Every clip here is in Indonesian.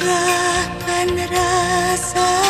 하늘아 하늘아 사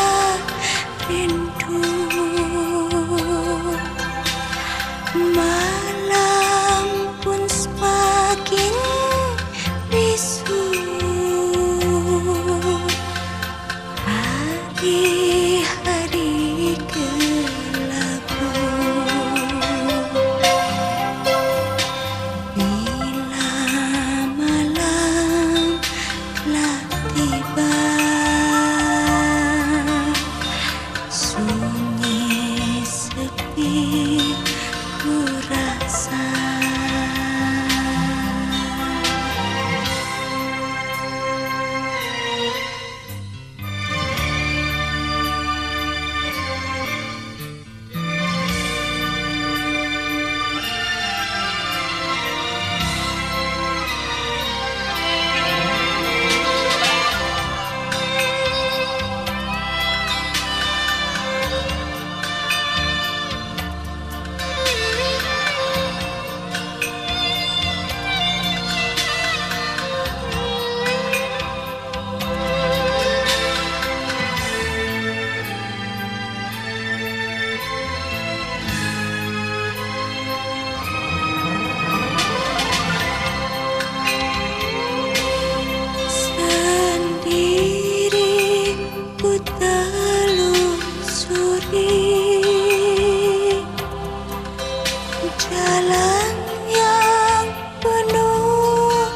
Jalan yang penuh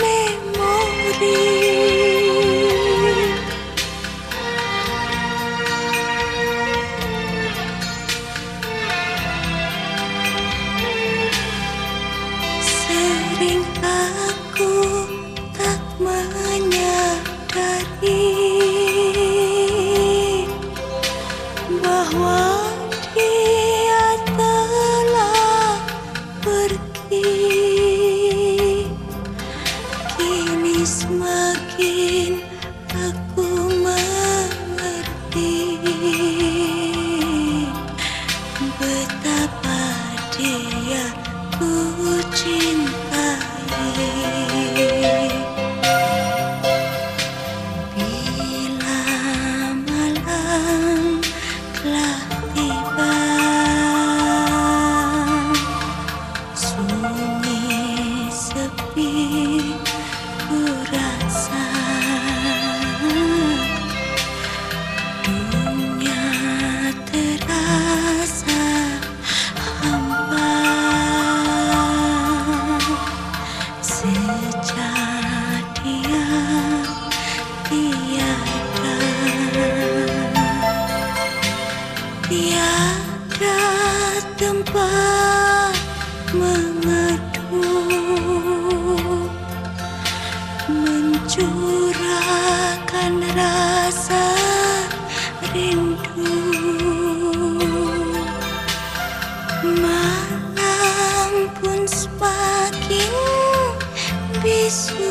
memori. Sering aku tak menyadari bahwa Semakin aku mengerti betapa dia ku cintai. Tiada tempat mengeduh Mencurahkan rasa rindu. Malam pun semakin bisu